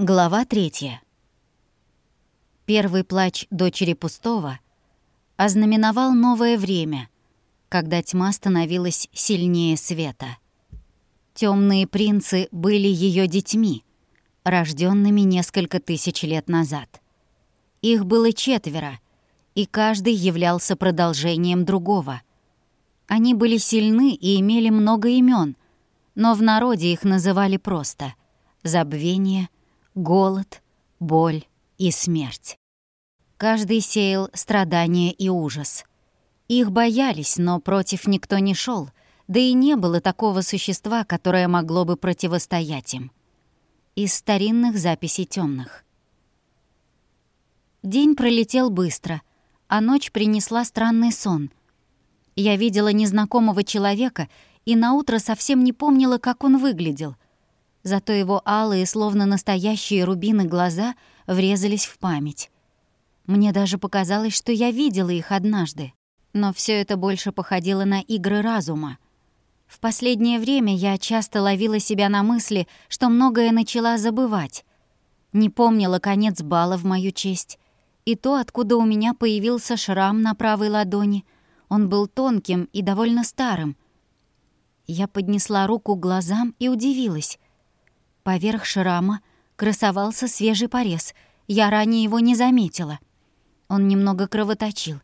Глава третья. Первый плач дочери пустого ознаменовал новое время, когда тьма становилась сильнее света. Темные принцы были ее детьми, рожденными несколько тысяч лет назад. Их было четверо, и каждый являлся продолжением другого. Они были сильны и имели много имен, но в народе их называли просто «забвение», голод, боль и смерть. Каждый сеял страдания и ужас. Их боялись, но против никто не шел, да и не было такого существа, которое могло бы противостоять им. Из старинных записей темных. День пролетел быстро, а ночь принесла странный сон. Я видела незнакомого человека и наутро совсем не помнила, как он выглядел — Зато его алые, словно настоящие рубины глаза врезались в память. Мне даже показалось, что я видела их однажды. Но все это больше походило на игры разума. В последнее время я часто ловила себя на мысли, что многое начала забывать. Не помнила конец бала в мою честь. И то, откуда у меня появился шрам на правой ладони. Он был тонким и довольно старым. Я поднесла руку к глазам и удивилась. Поверх шрама красовался свежий порез. Я ранее его не заметила. Он немного кровоточил.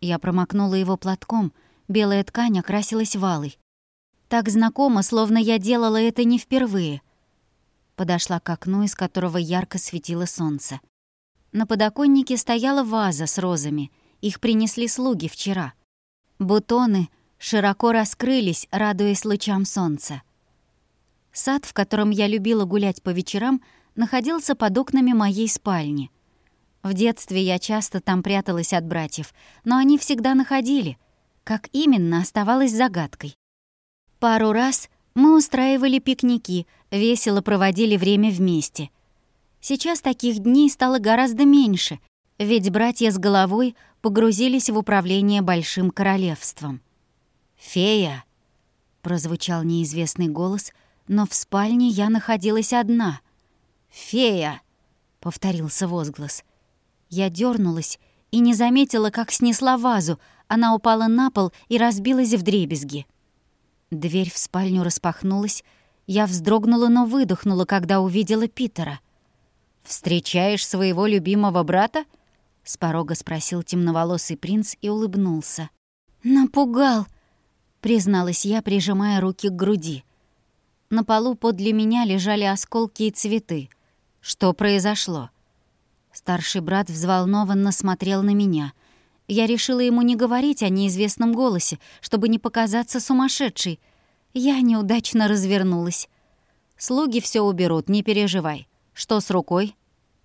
Я промокнула его платком, белая ткань окрасилась валой. Так знакомо, словно я делала это не впервые. Подошла к окну, из которого ярко светило солнце. На подоконнике стояла ваза с розами. Их принесли слуги вчера. Бутоны широко раскрылись, радуясь лучам солнца. Сад, в котором я любила гулять по вечерам, находился под окнами моей спальни. В детстве я часто там пряталась от братьев, но они всегда находили. Как именно, оставалось загадкой. Пару раз мы устраивали пикники, весело проводили время вместе. Сейчас таких дней стало гораздо меньше, ведь братья с головой погрузились в управление большим королевством. «Фея!» — прозвучал неизвестный голос — но в спальне я находилась одна. «Фея!» — повторился возглас. Я дернулась и не заметила, как снесла вазу. Она упала на пол и разбилась в дребезги. Дверь в спальню распахнулась. Я вздрогнула, но выдохнула, когда увидела Питера. «Встречаешь своего любимого брата?» — с порога спросил темноволосый принц и улыбнулся. «Напугал!» — призналась я, прижимая руки к груди. На полу подле меня лежали осколки и цветы. Что произошло? Старший брат взволнованно смотрел на меня. Я решила ему не говорить о неизвестном голосе, чтобы не показаться сумасшедшей. Я неудачно развернулась. «Слуги все уберут, не переживай. Что с рукой?»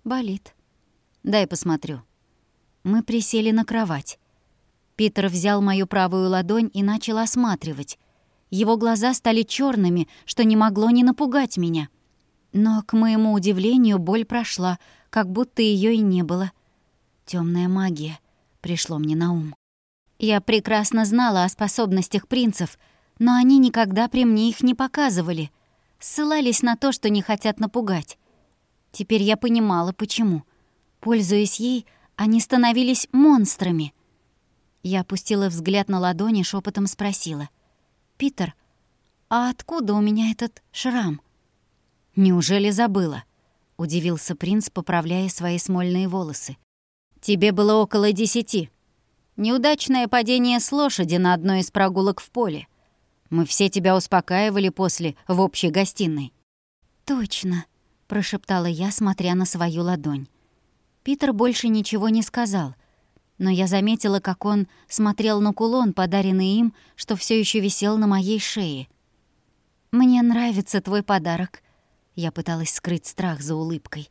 «Болит». «Дай посмотрю». Мы присели на кровать. Питер взял мою правую ладонь и начал осматривать. Его глаза стали черными, что не могло не напугать меня. Но, к моему удивлению, боль прошла, как будто ее и не было. Темная магия пришло мне на ум. Я прекрасно знала о способностях принцев, но они никогда при мне их не показывали. Ссылались на то, что не хотят напугать. Теперь я понимала, почему. Пользуясь ей, они становились монстрами. Я опустила взгляд на ладони, шепотом спросила — «Питер, а откуда у меня этот шрам?» «Неужели забыла?» — удивился принц, поправляя свои смольные волосы. «Тебе было около десяти. Неудачное падение с лошади на одной из прогулок в поле. Мы все тебя успокаивали после в общей гостиной». «Точно», — прошептала я, смотря на свою ладонь. Питер больше ничего не сказал, но я заметила, как он смотрел на кулон, подаренный им, что все еще висел на моей шее. «Мне нравится твой подарок», — я пыталась скрыть страх за улыбкой.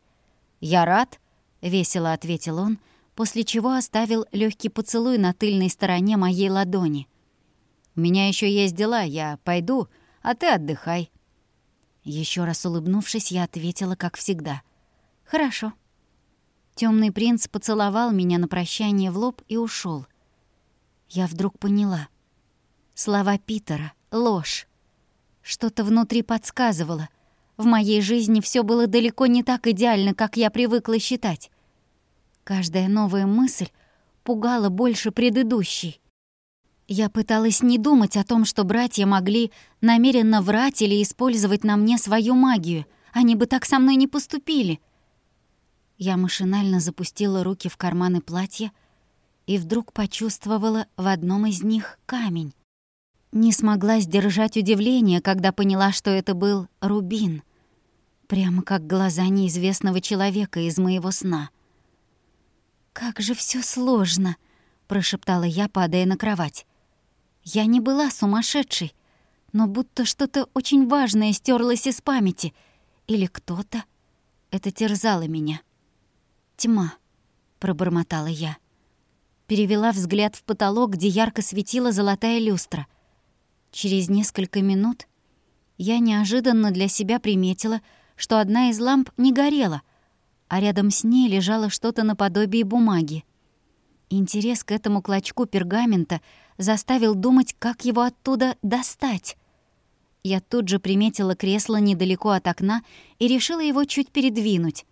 «Я рад», — весело ответил он, после чего оставил легкий поцелуй на тыльной стороне моей ладони. «У меня еще есть дела, я пойду, а ты отдыхай». Еще раз улыбнувшись, я ответила, как всегда. «Хорошо». Темный принц поцеловал меня на прощание в лоб и ушел. Я вдруг поняла. Слова Питера — ложь. Что-то внутри подсказывало. В моей жизни все было далеко не так идеально, как я привыкла считать. Каждая новая мысль пугала больше предыдущей. Я пыталась не думать о том, что братья могли намеренно врать или использовать на мне свою магию. Они бы так со мной не поступили. Я машинально запустила руки в карманы платья и вдруг почувствовала в одном из них камень. Не смогла сдержать удивление, когда поняла, что это был рубин. Прямо как глаза неизвестного человека из моего сна. «Как же все сложно!» — прошептала я, падая на кровать. Я не была сумасшедшей, но будто что-то очень важное стерлось из памяти. Или кто-то. Это терзало меня. «Тьма», — пробормотала я. Перевела взгляд в потолок, где ярко светила золотая люстра. Через несколько минут я неожиданно для себя приметила, что одна из ламп не горела, а рядом с ней лежало что-то наподобие бумаги. Интерес к этому клочку пергамента заставил думать, как его оттуда достать. Я тут же приметила кресло недалеко от окна и решила его чуть передвинуть.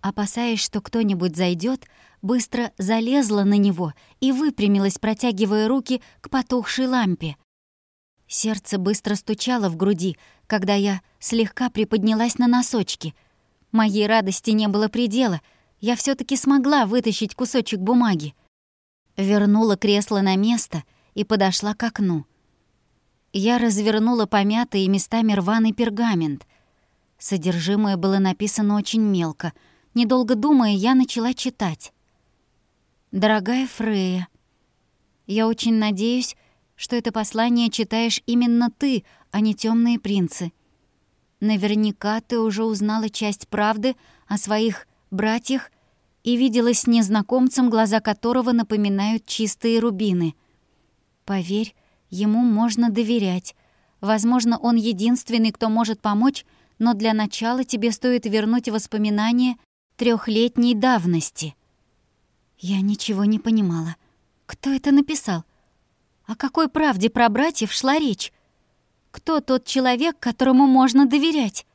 Опасаясь, что кто-нибудь зайдет, быстро залезла на него и выпрямилась, протягивая руки к потухшей лампе. Сердце быстро стучало в груди, когда я слегка приподнялась на носочки. Моей радости не было предела. Я все таки смогла вытащить кусочек бумаги. Вернула кресло на место и подошла к окну. Я развернула помятый и местами рваный пергамент. Содержимое было написано очень мелко. Недолго думая, я начала читать. «Дорогая Фрея, я очень надеюсь, что это послание читаешь именно ты, а не темные принцы. Наверняка ты уже узнала часть правды о своих братьях и виделась с незнакомцем, глаза которого напоминают чистые рубины. Поверь, ему можно доверять. Возможно, он единственный, кто может помочь, но для начала тебе стоит вернуть воспоминания трехлетней давности. Я ничего не понимала. Кто это написал? О какой правде про братьев шла речь? Кто тот человек, которому можно доверять?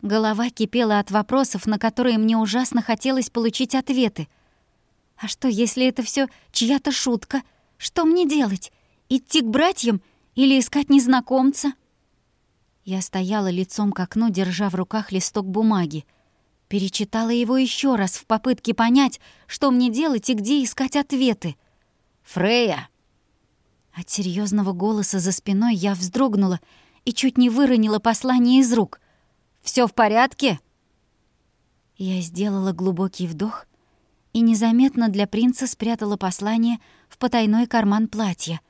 Голова кипела от вопросов, на которые мне ужасно хотелось получить ответы. А что, если это все чья-то шутка? Что мне делать? Идти к братьям или искать незнакомца? Я стояла лицом к окну, держа в руках листок бумаги. Перечитала его еще раз в попытке понять, что мне делать и где искать ответы. «Фрея!» От серьезного голоса за спиной я вздрогнула и чуть не выронила послание из рук. Все в порядке?» Я сделала глубокий вдох и незаметно для принца спрятала послание в потайной карман платья.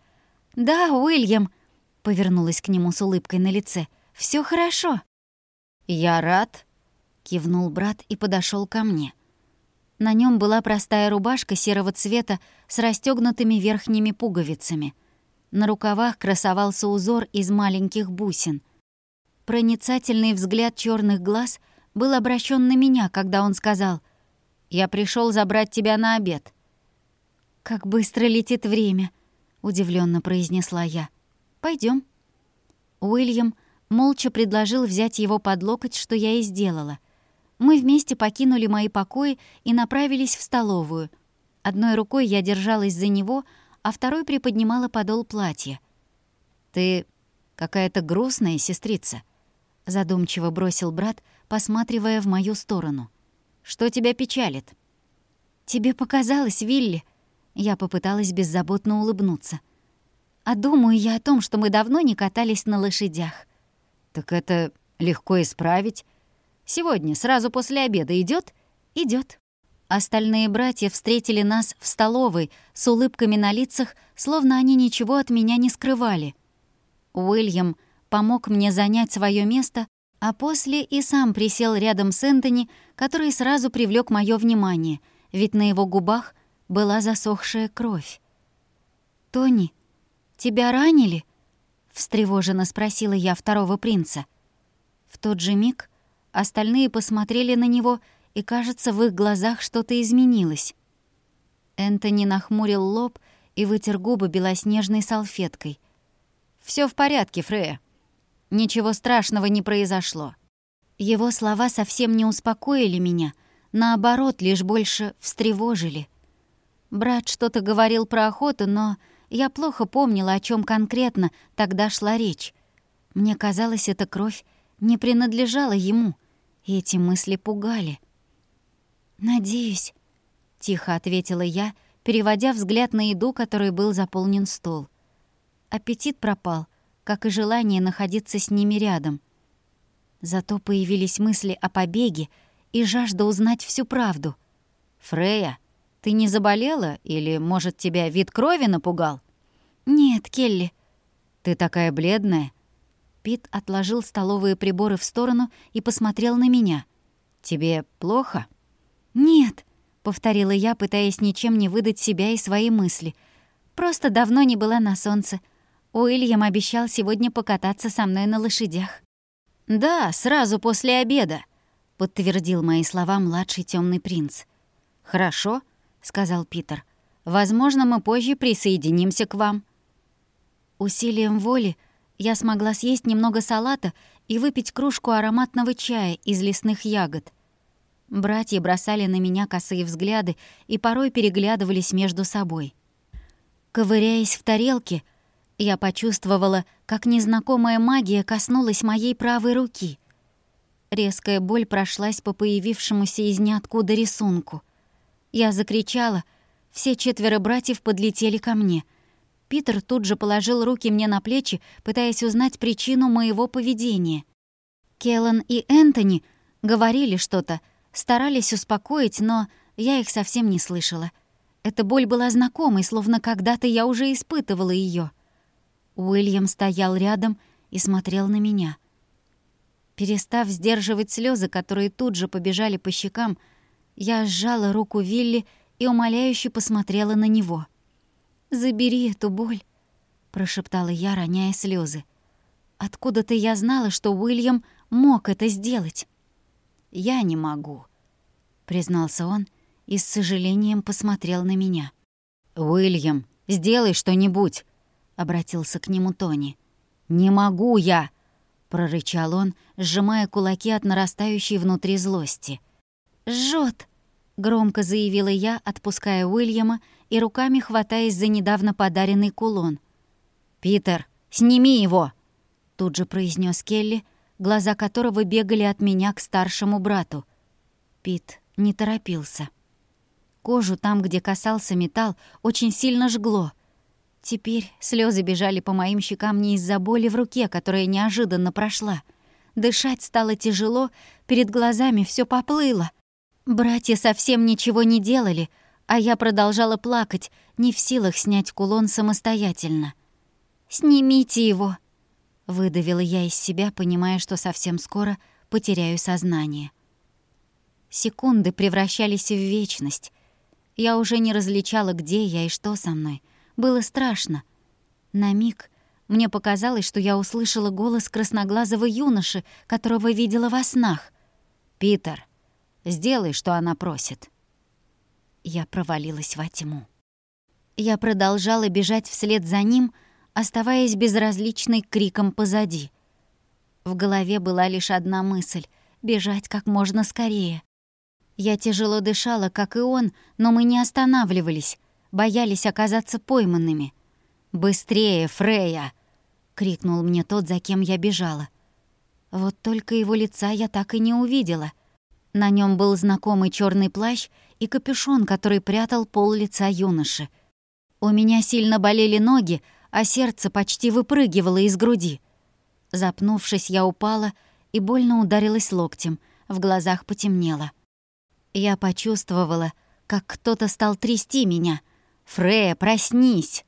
«Да, Уильям», — повернулась к нему с улыбкой на лице, — «всё хорошо». «Я рад», — кивнул брат и подошел ко мне. На нем была простая рубашка серого цвета с расстегнутыми верхними пуговицами. На рукавах красовался узор из маленьких бусин. Проницательный взгляд черных глаз был обращен на меня, когда он сказал «Я пришел забрать тебя на обед». «Как быстро летит время», — удивленно произнесла я. Пойдем. Уильям молча предложил взять его под локоть, что я и сделала. Мы вместе покинули мои покои и направились в столовую. Одной рукой я держалась за него, а второй приподнимала подол платья. «Ты какая-то грустная, сестрица», — задумчиво бросил брат, посматривая в мою сторону. «Что тебя печалит?» «Тебе показалось, Вилли?» Я попыталась беззаботно улыбнуться. «А думаю я о том, что мы давно не катались на лошадях». «Так это легко исправить. Сегодня, сразу после обеда, идет? Идет. Остальные братья встретили нас в столовой с улыбками на лицах, словно они ничего от меня не скрывали. Уильям помог мне занять свое место, а после и сам присел рядом с Энтони, который сразу привлек мое внимание, ведь на его губах была засохшая кровь. «Тони, тебя ранили?» — встревоженно спросила я второго принца. В тот же миг остальные посмотрели на него — и, кажется, в их глазах что-то изменилось. Энтони нахмурил лоб и вытер губы белоснежной салфеткой. Все в порядке, Фрея. Ничего страшного не произошло. Его слова совсем не успокоили меня, наоборот, лишь больше встревожили. Брат что-то говорил про охоту, но я плохо помнила, о чем конкретно тогда шла речь. Мне казалось, эта кровь не принадлежала ему, эти мысли пугали. «Надеюсь», — тихо ответила я, переводя взгляд на еду, которой был заполнен стол. Аппетит пропал, как и желание находиться с ними рядом. Зато появились мысли о побеге и жажда узнать всю правду. «Фрея», ты не заболела или, может, тебя вид крови напугал?» «Нет, Келли». «Ты такая бледная». Пит отложил столовые приборы в сторону и посмотрел на меня. «Тебе плохо?» «Нет», — повторила я, пытаясь ничем не выдать себя и свои мысли. «Просто давно не была на солнце. Уильям обещал сегодня покататься со мной на лошадях». «Да, сразу после обеда», — подтвердил мои слова младший темный принц. «Хорошо, — сказал Питер. «Возможно, мы позже присоединимся к вам». Усилием воли я смогла съесть немного салата и выпить кружку ароматного чая из лесных ягод. Братья бросали на меня косые взгляды и порой переглядывались между собой. Ковыряясь в тарелке, я почувствовала, как незнакомая магия коснулась моей правой руки. Резкая боль прошлась по появившемуся из ниоткуда рисунку — я закричала. Все четверо братьев подлетели ко мне. Питер тут же положил руки мне на плечи, пытаясь узнать причину моего поведения. Келлан и Энтони говорили что-то, старались успокоить, но я их совсем не слышала. Эта боль была знакомой, словно когда-то я уже испытывала ее. Уильям стоял рядом и смотрел на меня. Перестав сдерживать слезы, которые тут же побежали по щекам, я сжала руку Вилли и умоляюще посмотрела на него. «Забери эту боль», — прошептала я, роняя слезы. «Откуда-то я знала, что Уильям мог это сделать». «Я не могу», — признался он и с сожалением посмотрел на меня. «Уильям, сделай что-нибудь», — обратился к нему Тони. «Не могу я», — прорычал он, сжимая кулаки от нарастающей внутри злости. «Жжёт!» Громко заявила я, отпуская Уильяма и руками хватаясь за недавно подаренный кулон. «Питер, сними его!» Тут же произнес Келли, глаза которого бегали от меня к старшему брату. Пит не торопился. Кожу там, где касался металл, очень сильно жгло. Теперь слезы бежали по моим щекам не из-за боли в руке, которая неожиданно прошла. Дышать стало тяжело, перед глазами все поплыло — Братья совсем ничего не делали, а я продолжала плакать, не в силах снять кулон самостоятельно. «Снимите его!» — выдавила я из себя, понимая, что совсем скоро потеряю сознание. Секунды превращались в вечность. Я уже не различала, где я и что со мной. Было страшно. На миг мне показалось, что я услышала голос красноглазого юноши, которого видела во снах. «Питер, Сделай, что она просит». Я провалилась во тьму. Я продолжала бежать вслед за ним, оставаясь безразличной криком позади. В голове была лишь одна мысль — бежать как можно скорее. Я тяжело дышала, как и он, но мы не останавливались, боялись оказаться пойманными. «Быстрее, Фрея!» — крикнул мне тот, за кем я бежала. Вот только его лица я так и не увидела — на нем был знакомый черный плащ и капюшон, который прятал пол лица юноши. У меня сильно болели ноги, а сердце почти выпрыгивало из груди. Запнувшись, я упала и больно ударилась локтем, в глазах потемнело. Я почувствовала, как кто-то стал трясти меня. «Фрея, проснись!»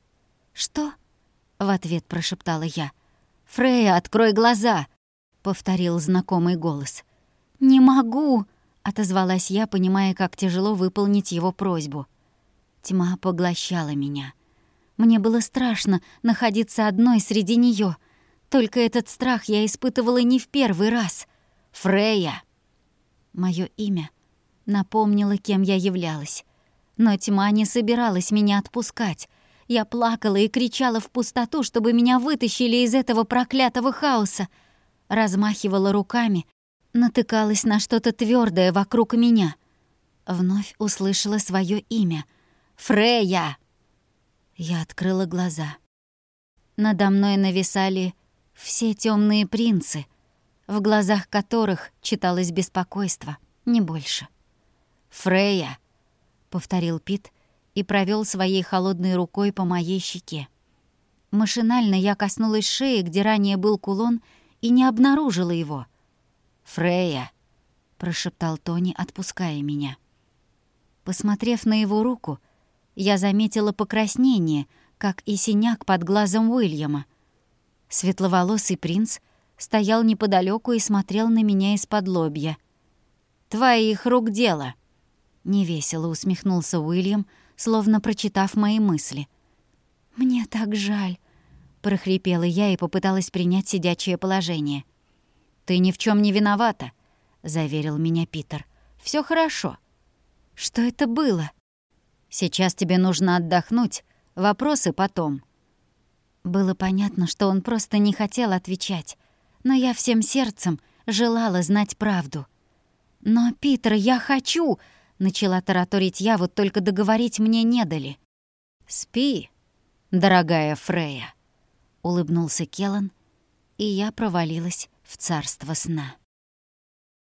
«Что?» — в ответ прошептала я. «Фрея, открой глаза!» — повторил знакомый голос. «Не могу!» Отозвалась я, понимая, как тяжело выполнить его просьбу. Тьма поглощала меня. Мне было страшно находиться одной среди нее. Только этот страх я испытывала не в первый раз. Фрея. Мое имя напомнило, кем я являлась. Но тьма не собиралась меня отпускать. Я плакала и кричала в пустоту, чтобы меня вытащили из этого проклятого хаоса. Размахивала руками, натыкалась на что-то твердое вокруг меня. Вновь услышала свое имя. «Фрея!» Я открыла глаза. Надо мной нависали все темные принцы, в глазах которых читалось беспокойство, не больше. «Фрея!» — повторил Пит и провел своей холодной рукой по моей щеке. Машинально я коснулась шеи, где ранее был кулон, и не обнаружила его. «Фрея!» — прошептал Тони, отпуская меня. Посмотрев на его руку, я заметила покраснение, как и синяк под глазом Уильяма. Светловолосый принц стоял неподалеку и смотрел на меня из-под лобья. «Твоих рук дело!» Невесело усмехнулся Уильям, словно прочитав мои мысли. «Мне так жаль», — прохрипела я и попыталась принять сидячее положение. «Ты ни в чем не виновата», — заверил меня Питер. Все хорошо». «Что это было?» «Сейчас тебе нужно отдохнуть. Вопросы потом». Было понятно, что он просто не хотел отвечать, но я всем сердцем желала знать правду. «Но, Питер, я хочу!» — начала тараторить я, вот только договорить мне не дали. «Спи, дорогая Фрея», — улыбнулся Келан, и я провалилась в царство сна.